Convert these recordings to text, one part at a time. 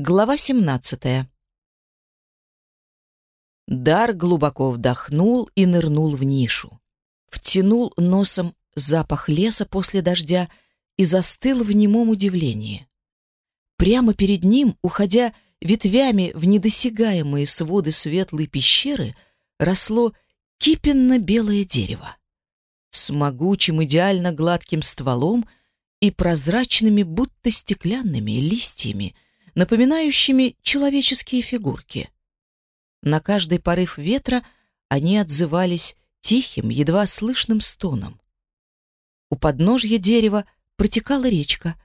Глава 17. Дар глубоко вдохнул и нырнул в нишу. Втянул носом запах леса после дождя и застыл в немом удивлении. Прямо перед ним, уходя ветвями в недосягаемые своды светлой пещеры, росло кипенно-белое дерево с могучим идеально гладким стволом и прозрачными, будто стеклянными листьями — напоминающими человеческие фигурки. На каждый порыв ветра они отзывались тихим, едва слышным стоном. У подножья дерева протекала речка,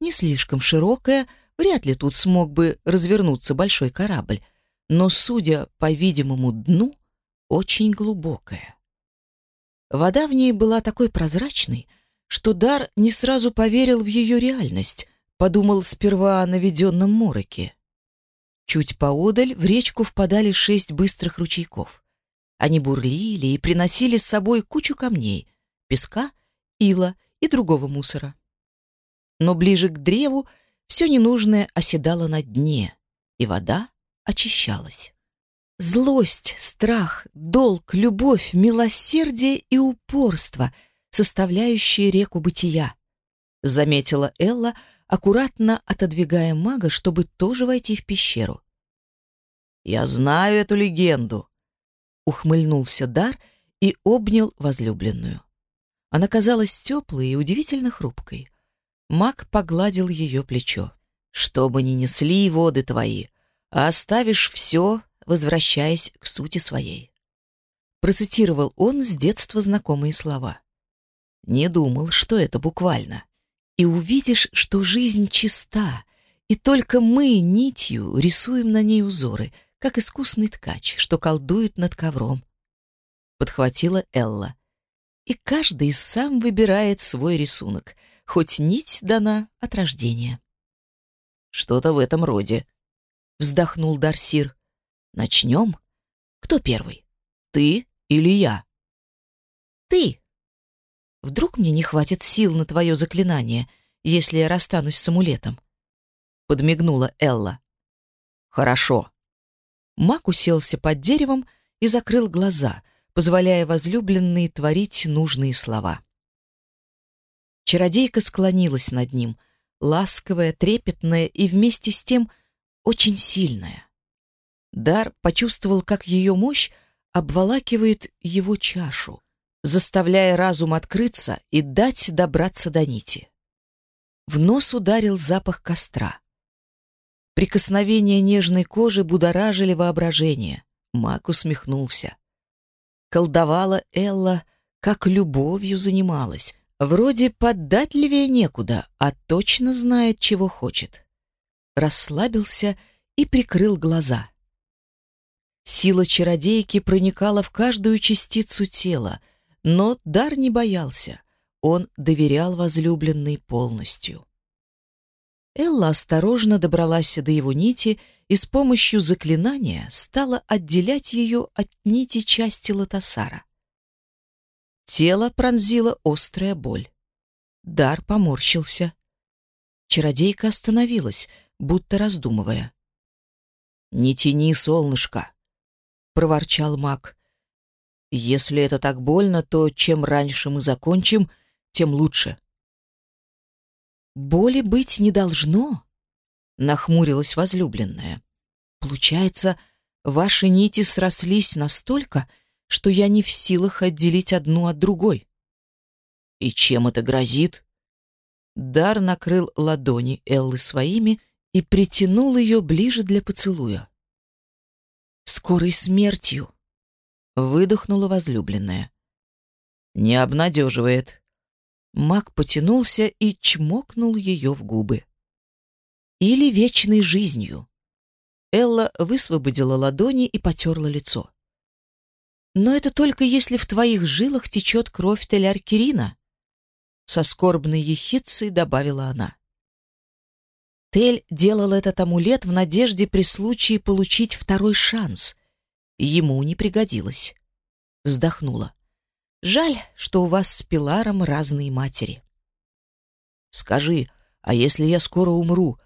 не слишком широкая, вряд ли тут смог бы развернуться большой корабль, но, судя по видимому дну, очень глубокая. Вода в ней была такой прозрачной, что Дар не сразу поверил в ее реальность, Подумал сперва о наведенном мороке. Чуть поодаль в речку впадали шесть быстрых ручейков. Они бурлили и приносили с собой кучу камней, песка, ила и другого мусора. Но ближе к древу все ненужное оседало на дне, и вода очищалась. Злость, страх, долг, любовь, милосердие и упорство, составляющие реку бытия, заметила Элла, аккуратно отодвигая мага, чтобы тоже войти в пещеру. «Я знаю эту легенду», — ухмыльнулся Дар и обнял возлюбленную. Она казалась теплой и удивительно хрупкой. Маг погладил ее плечо. «Что бы ни несли воды твои, а оставишь все, возвращаясь к сути своей». Процитировал он с детства знакомые слова. Не думал, что это буквально и увидишь, что жизнь чиста, и только мы нитью рисуем на ней узоры, как искусный ткач, что колдует над ковром. Подхватила Элла. И каждый сам выбирает свой рисунок, хоть нить дана от рождения. Что-то в этом роде. Вздохнул Дарсир. Начнем? Кто первый? Ты или я? Ты, Вдруг мне не хватит сил на твое заклинание, если я расстанусь с амулетом?» Подмигнула Элла. «Хорошо». Мак уселся под деревом и закрыл глаза, позволяя возлюбленной творить нужные слова. Чародейка склонилась над ним, ласковая, трепетная и вместе с тем очень сильная. Дар почувствовал, как ее мощь обволакивает его чашу, заставляя разум открыться и дать добраться до нити. В нос ударил запах костра. Прикосновения нежной кожи будоражили воображение. Мак усмехнулся. Колдовала Элла, как любовью занималась. Вроде поддатливее некуда, а точно знает, чего хочет. Расслабился и прикрыл глаза. Сила чародейки проникала в каждую частицу тела — но Дар не боялся, он доверял возлюбленной полностью. Элла осторожно добралась до его нити и с помощью заклинания стала отделять ее от нити части Латасара. Тело пронзила острая боль. Дар поморщился. Чародейка остановилась, будто раздумывая. «Не тяни, солнышко!» — проворчал маг. Если это так больно, то чем раньше мы закончим, тем лучше. Боли быть не должно, нахмурилась возлюбленная. Получается, ваши нити срослись настолько, что я не в силах отделить одну от другой. И чем это грозит? Дар накрыл ладони Эллы своими и притянул ее ближе для поцелуя. Скорой смертью, выдохнула возлюбленная. Не обнадеживает. Мак потянулся и чмокнул ее в губы. Или вечной жизнью. Элла высвободила ладони и потерла лицо. Но это только если в твоих жилах течет кровь Тель-Аркерина, со скорбной ехидцей добавила она. Тель делал этот амулет в надежде при случае получить второй шанс — ему не пригодилось. Вздохнула. Жаль, что у вас с Пиларом разные матери. Скажи, а если я скоро умру,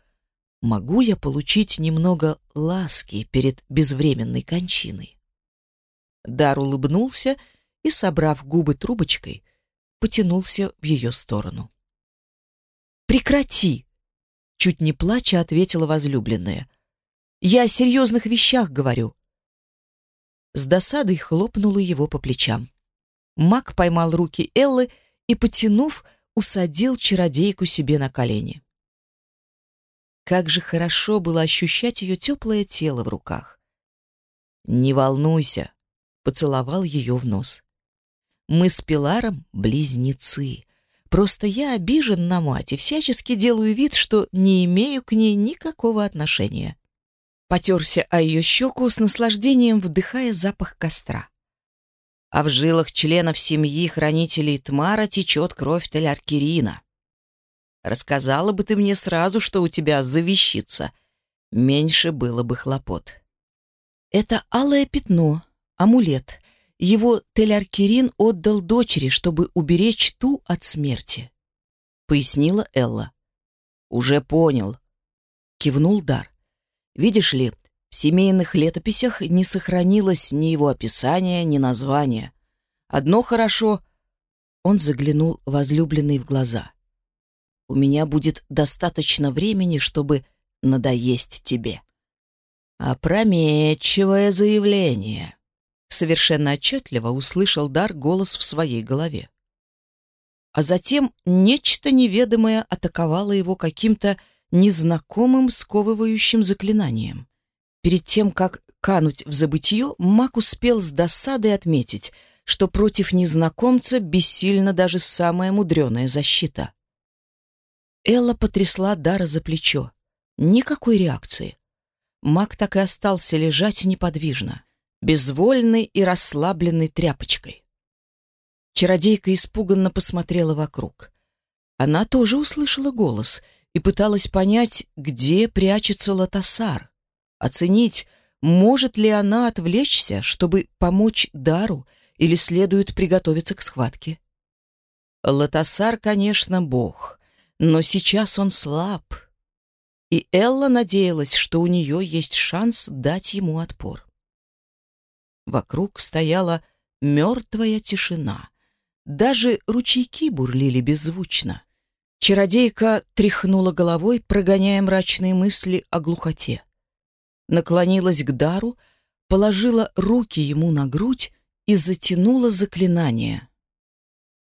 могу я получить немного ласки перед безвременной кончиной? Дар улыбнулся и, собрав губы трубочкой, потянулся в ее сторону. «Прекрати!» — чуть не плача ответила возлюбленная. «Я о серьезных вещах говорю». С досадой хлопнула его по плечам. Мак поймал руки Эллы и, потянув, усадил чародейку себе на колени. Как же хорошо было ощущать ее теплое тело в руках. «Не волнуйся», — поцеловал ее в нос. «Мы с Пиларом близнецы. Просто я обижен на мать и всячески делаю вид, что не имею к ней никакого отношения». Потерся о ее щеку с наслаждением, вдыхая запах костра. А в жилах членов семьи хранителей Тмара течет кровь Теляркирина. Рассказала бы ты мне сразу, что у тебя за вещица. Меньше было бы хлопот. Это алое пятно, амулет. Его Теляркирин отдал дочери, чтобы уберечь ту от смерти. Пояснила Элла. Уже понял. Кивнул Дар. Видишь ли, в семейных летописях не сохранилось ни его описания, ни названия. Одно хорошо. Он заглянул возлюбленной в глаза у меня будет достаточно времени, чтобы надоесть тебе. Опрометчивое заявление. Совершенно отчетливо услышал Дар голос в своей голове. А затем нечто неведомое атаковало его каким-то незнакомым сковывающим заклинанием. Перед тем, как кануть в забытье, маг успел с досадой отметить, что против незнакомца бессильна даже самая мудреная защита. Элла потрясла Дара за плечо. Никакой реакции. Маг так и остался лежать неподвижно, безвольный и расслабленный тряпочкой. Чародейка испуганно посмотрела вокруг. Она тоже услышала голос и пыталась понять, где прячется Латасар, оценить, может ли она отвлечься, чтобы помочь Дару, или следует приготовиться к схватке. Латасар, конечно, бог — но сейчас он слаб. И Элла надеялась, что у нее есть шанс дать ему отпор. Вокруг стояла мертвая тишина. Даже ручейки бурлили беззвучно. Чародейка тряхнула головой, прогоняя мрачные мысли о глухоте. Наклонилась к дару, положила руки ему на грудь и затянула заклинание.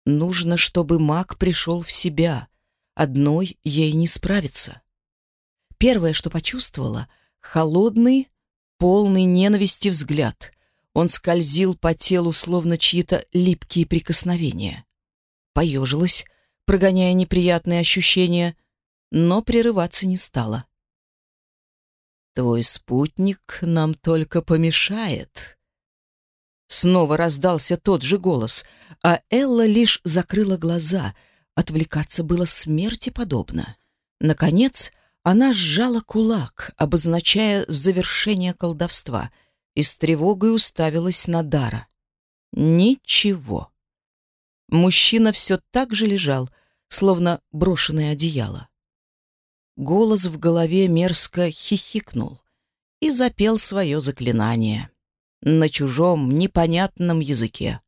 Нужно, чтобы маг пришел в себя, Одной ей не справиться. Первое, что почувствовала — холодный, полный ненависти взгляд. Он скользил по телу, словно чьи-то липкие прикосновения. Поежилась, прогоняя неприятные ощущения, но прерываться не стала. «Твой спутник нам только помешает», Снова раздался тот же голос, а Элла лишь закрыла глаза — Отвлекаться было смерти подобно. Наконец, она сжала кулак, обозначая завершение колдовства, и с тревогой уставилась на Дара. Ничего. Мужчина все так же лежал, словно брошенное одеяло. Голос в голове мерзко хихикнул и запел свое заклинание на чужом, непонятном языке.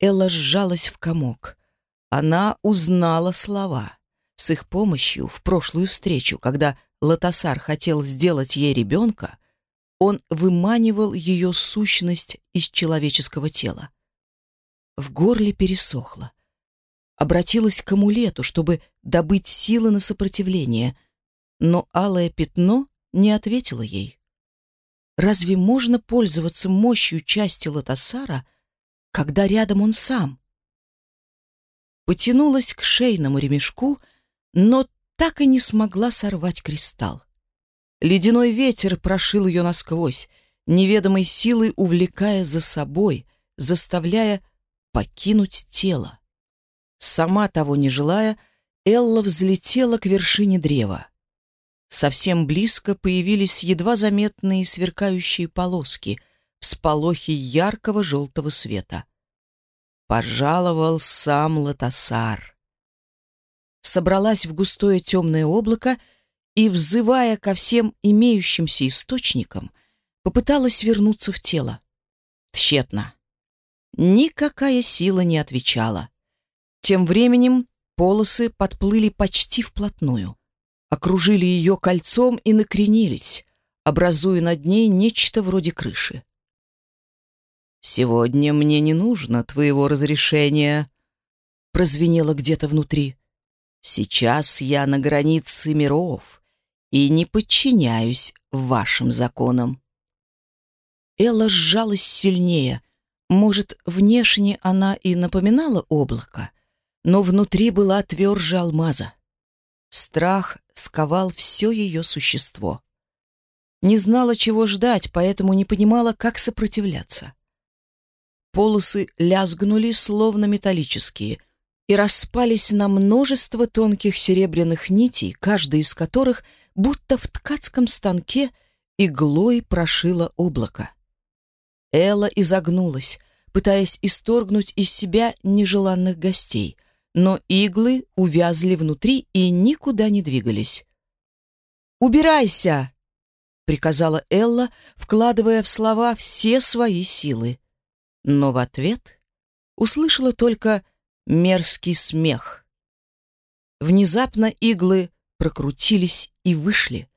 Элла сжалась в комок — она узнала слова. С их помощью в прошлую встречу, когда Латасар хотел сделать ей ребенка, он выманивал ее сущность из человеческого тела. В горле пересохло. Обратилась к амулету, чтобы добыть силы на сопротивление, но алое пятно не ответило ей. Разве можно пользоваться мощью части Латасара, когда рядом он сам? потянулась к шейному ремешку, но так и не смогла сорвать кристалл. Ледяной ветер прошил ее насквозь, неведомой силой увлекая за собой, заставляя покинуть тело. Сама того не желая, Элла взлетела к вершине древа. Совсем близко появились едва заметные сверкающие полоски, всполохи яркого желтого света пожаловал сам Латасар. Собралась в густое темное облако и, взывая ко всем имеющимся источникам, попыталась вернуться в тело. Тщетно. Никакая сила не отвечала. Тем временем полосы подплыли почти вплотную, окружили ее кольцом и накренились, образуя над ней нечто вроде крыши. «Сегодня мне не нужно твоего разрешения», — прозвенело где-то внутри. «Сейчас я на границе миров и не подчиняюсь вашим законам». Элла сжалась сильнее. Может, внешне она и напоминала облако, но внутри была тверже алмаза. Страх сковал все ее существо. Не знала, чего ждать, поэтому не понимала, как сопротивляться. Полосы лязгнули, словно металлические, и распались на множество тонких серебряных нитей, каждая из которых, будто в ткацком станке, иглой прошила облако. Элла изогнулась, пытаясь исторгнуть из себя нежеланных гостей, но иглы увязли внутри и никуда не двигались. «Убирайся!» — приказала Элла, вкладывая в слова все свои силы. Но в ответ услышала только мерзкий смех. Внезапно иглы прокрутились и вышли,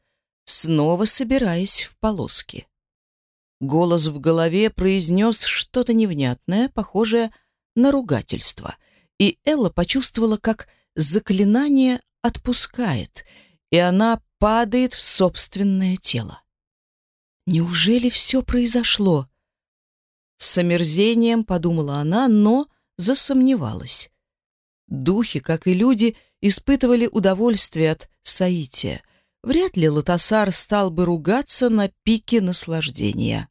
снова собираясь в полоски. Голос в голове произнес что-то невнятное, похожее на ругательство — и Элла почувствовала, как заклинание отпускает, и она падает в собственное тело. Неужели все произошло? С омерзением подумала она, но засомневалась. Духи, как и люди, испытывали удовольствие от соития. Вряд ли Лотосар стал бы ругаться на пике наслаждения.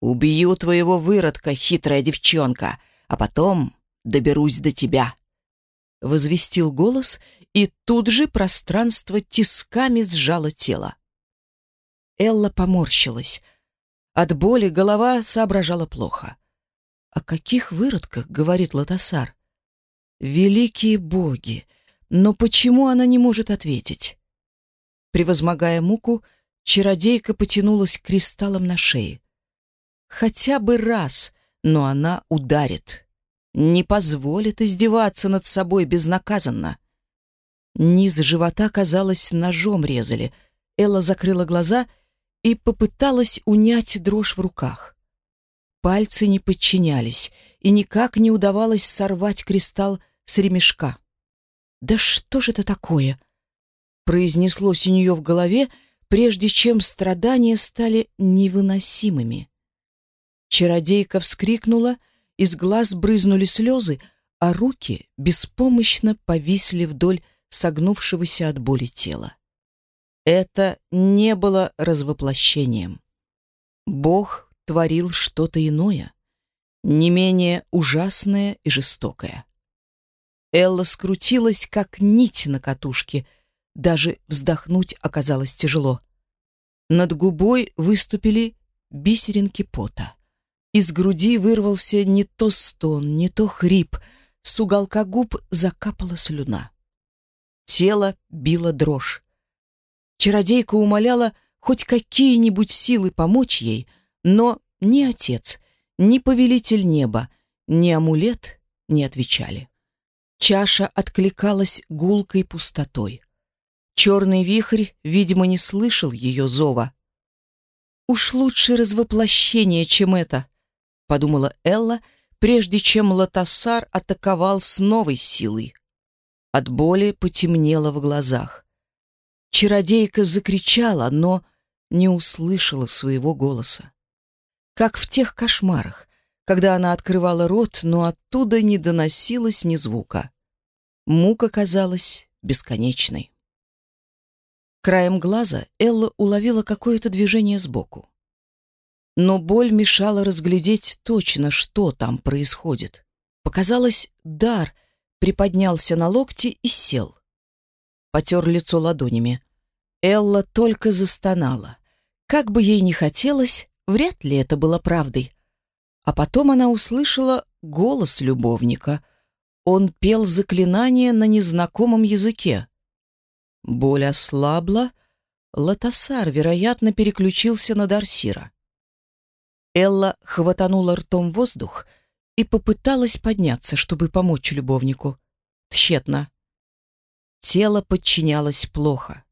«Убью твоего выродка, хитрая девчонка!» А потом доберусь до тебя», — возвестил голос, и тут же пространство тисками сжало тело. Элла поморщилась. От боли голова соображала плохо. «О каких выродках?» — говорит Лотосар. «Великие боги! Но почему она не может ответить?» Превозмогая муку, чародейка потянулась к кристаллам на шее. Хотя бы раз но она ударит. Не позволит издеваться над собой безнаказанно. Низ живота, казалось, ножом резали. Элла закрыла глаза и попыталась унять дрожь в руках. Пальцы не подчинялись, и никак не удавалось сорвать кристалл с ремешка. «Да что же это такое?» произнеслось у нее в голове, прежде чем страдания стали невыносимыми. Чародейка вскрикнула, из глаз брызнули слезы, а руки беспомощно повисли вдоль согнувшегося от боли тела. Это не было развоплощением. Бог творил что-то иное, не менее ужасное и жестокое. Элла скрутилась, как нить на катушке, даже вздохнуть оказалось тяжело. Над губой выступили бисеринки пота. Из груди вырвался не то стон, не то хрип, с уголка губ закапала слюна. Тело било дрожь. Чародейка умоляла хоть какие-нибудь силы помочь ей, но ни отец, ни повелитель неба, ни амулет не отвечали. Чаша откликалась гулкой пустотой. Черный вихрь, видимо, не слышал ее зова. «Уж лучше развоплощение, чем это», — подумала Элла, прежде чем Латасар атаковал с новой силой. От боли потемнело в глазах. Чародейка закричала, но не услышала своего голоса. Как в тех кошмарах, когда она открывала рот, но оттуда не доносилось ни звука. Мука казалась бесконечной. Краем глаза Элла уловила какое-то движение сбоку но боль мешала разглядеть точно, что там происходит. Показалось, дар приподнялся на локти и сел. Потер лицо ладонями. Элла только застонала. Как бы ей ни хотелось, вряд ли это было правдой. А потом она услышала голос любовника. Он пел заклинание на незнакомом языке. Боль ослабла. Латасар, вероятно, переключился на Дарсира. Элла хватанула ртом воздух и попыталась подняться, чтобы помочь любовнику. Тщетно. Тело подчинялось плохо.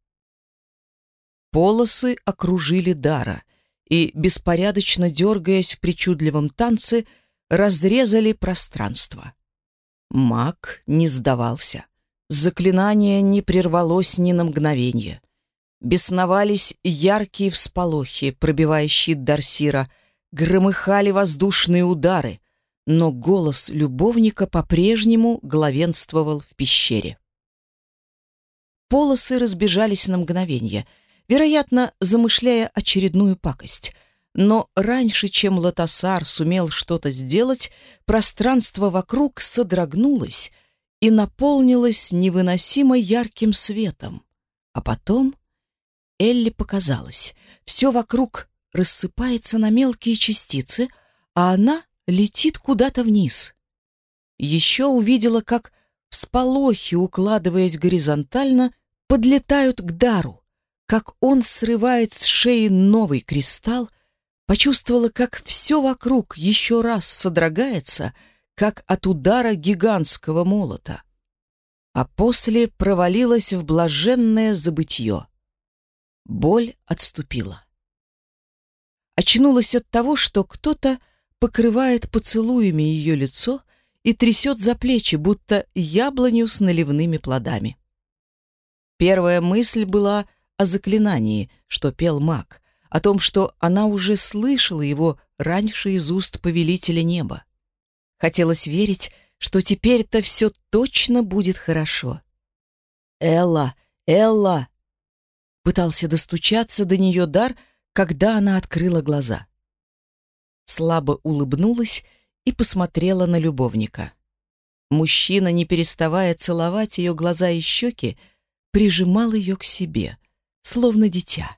Полосы окружили Дара и, беспорядочно дергаясь в причудливом танце, разрезали пространство. Маг не сдавался. Заклинание не прервалось ни на мгновение. Бесновались яркие всполохи, пробивая щит Дарсира, громыхали воздушные удары, но голос любовника по-прежнему главенствовал в пещере. Полосы разбежались на мгновение, вероятно, замышляя очередную пакость. Но раньше, чем Латасар сумел что-то сделать, пространство вокруг содрогнулось и наполнилось невыносимо ярким светом. А потом Элли показалось, все вокруг рассыпается на мелкие частицы, а она летит куда-то вниз. Еще увидела, как всполохи, укладываясь горизонтально, подлетают к дару, как он срывает с шеи новый кристалл, почувствовала, как все вокруг еще раз содрогается, как от удара гигантского молота. А после провалилась в блаженное забытье. Боль отступила. Очнулась от того, что кто-то покрывает поцелуями ее лицо и трясет за плечи, будто яблоню с наливными плодами. Первая мысль была о заклинании, что пел маг, о том, что она уже слышала его раньше из уст повелителя неба. Хотелось верить, что теперь-то все точно будет хорошо. «Элла! Элла!» Пытался достучаться до нее дар, когда она открыла глаза. Слабо улыбнулась и посмотрела на любовника. Мужчина, не переставая целовать ее глаза и щеки, прижимал ее к себе, словно дитя.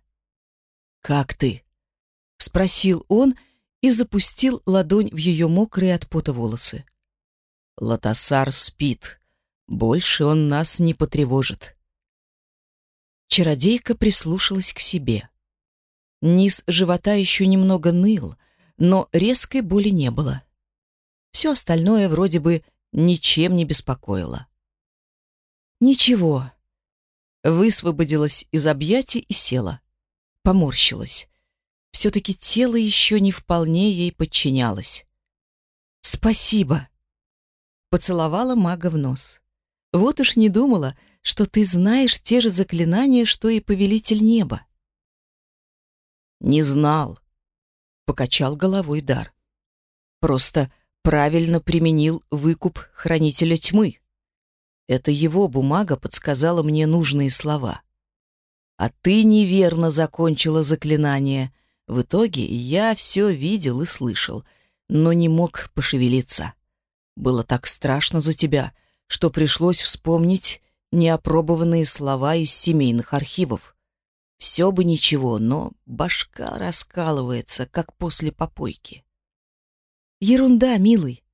«Как ты?» — спросил он и запустил ладонь в ее мокрые от пота волосы. «Латасар спит. Больше он нас не потревожит». Чародейка прислушалась к себе. Низ живота еще немного ныл, но резкой боли не было. Все остальное вроде бы ничем не беспокоило. «Ничего». Высвободилась из объятий и села поморщилась. Все-таки тело еще не вполне ей подчинялось. «Спасибо!» Поцеловала мага в нос. «Вот уж не думала, что ты знаешь те же заклинания, что и повелитель неба». «Не знал», — покачал головой дар. «Просто правильно применил выкуп хранителя тьмы. Это его бумага подсказала мне нужные слова. А ты неверно закончила заклинание. В итоге я все видел и слышал, но не мог пошевелиться. Было так страшно за тебя, что пришлось вспомнить неопробованные слова из семейных архивов. Все бы ничего, но башка раскалывается, как после попойки. Ерунда, милый.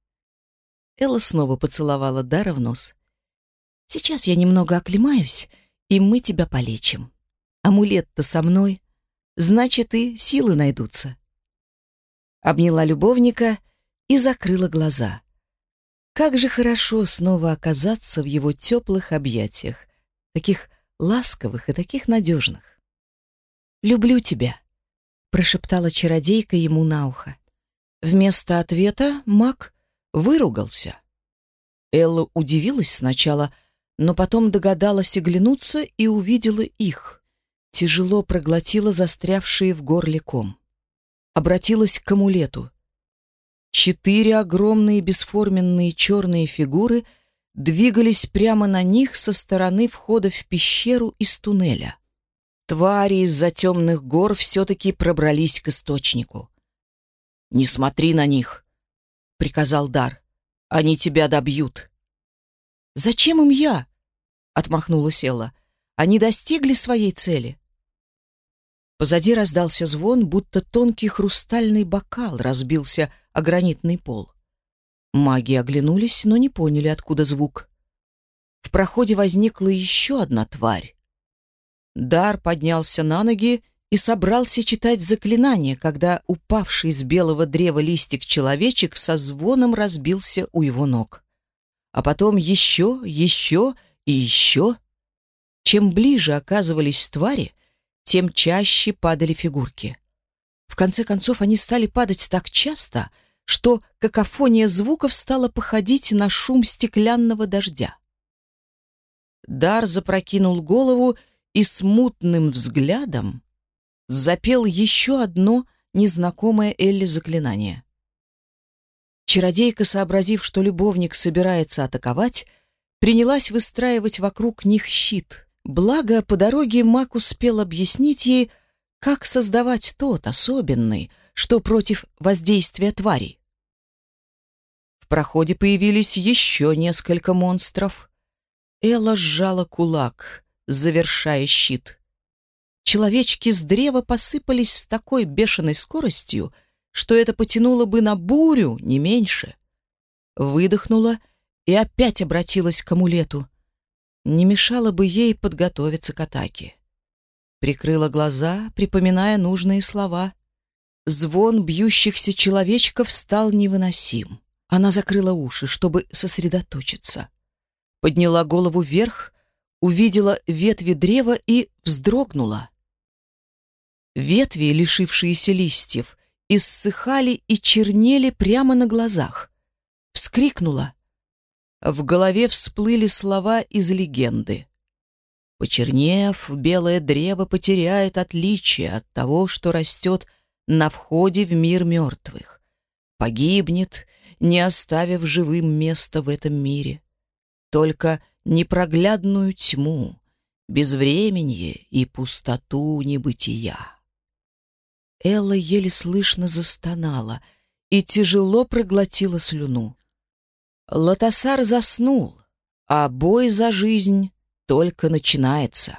Элла снова поцеловала Дара в нос. Сейчас я немного оклемаюсь, и мы тебя полечим. Амулет-то со мной, значит, и силы найдутся. Обняла любовника и закрыла глаза. Как же хорошо снова оказаться в его теплых объятиях, таких ласковых и таких надежных. «Люблю тебя», — прошептала чародейка ему на ухо. Вместо ответа маг выругался. Элла удивилась сначала, но потом догадалась оглянуться и увидела их тяжело проглотила застрявшие в горле ком. Обратилась к амулету. Четыре огромные бесформенные черные фигуры двигались прямо на них со стороны входа в пещеру из туннеля. Твари из-за темных гор все-таки пробрались к источнику. «Не смотри на них!» — приказал Дар. «Они тебя добьют!» «Зачем им я?» — отмахнулась Элла. «Они достигли своей цели. Позади раздался звон, будто тонкий хрустальный бокал разбился о гранитный пол. Маги оглянулись, но не поняли, откуда звук. В проходе возникла еще одна тварь. Дар поднялся на ноги и собрался читать заклинание, когда упавший с белого древа листик человечек со звоном разбился у его ног. А потом еще, еще и еще. Чем ближе оказывались твари, тем чаще падали фигурки. В конце концов, они стали падать так часто, что какофония звуков стала походить на шум стеклянного дождя. Дар запрокинул голову и смутным взглядом запел еще одно незнакомое Элли заклинание. Чародейка, сообразив, что любовник собирается атаковать, принялась выстраивать вокруг них щит. Благо, по дороге маг успел объяснить ей, как создавать тот особенный, что против воздействия тварей. В проходе появились еще несколько монстров. Элла сжала кулак, завершая щит. Человечки с древа посыпались с такой бешеной скоростью, что это потянуло бы на бурю, не меньше. Выдохнула и опять обратилась к амулету. Не мешало бы ей подготовиться к атаке. Прикрыла глаза, припоминая нужные слова. Звон бьющихся человечков стал невыносим. Она закрыла уши, чтобы сосредоточиться. Подняла голову вверх, увидела ветви древа и вздрогнула. Ветви, лишившиеся листьев, иссыхали и чернели прямо на глазах. Вскрикнула. В голове всплыли слова из легенды. Почернев, белое древо потеряет отличие от того, что растет на входе в мир мертвых. Погибнет, не оставив живым места в этом мире. Только непроглядную тьму, безвременье и пустоту небытия. Элла еле слышно застонала и тяжело проглотила слюну. Лотосар заснул, а бой за жизнь только начинается.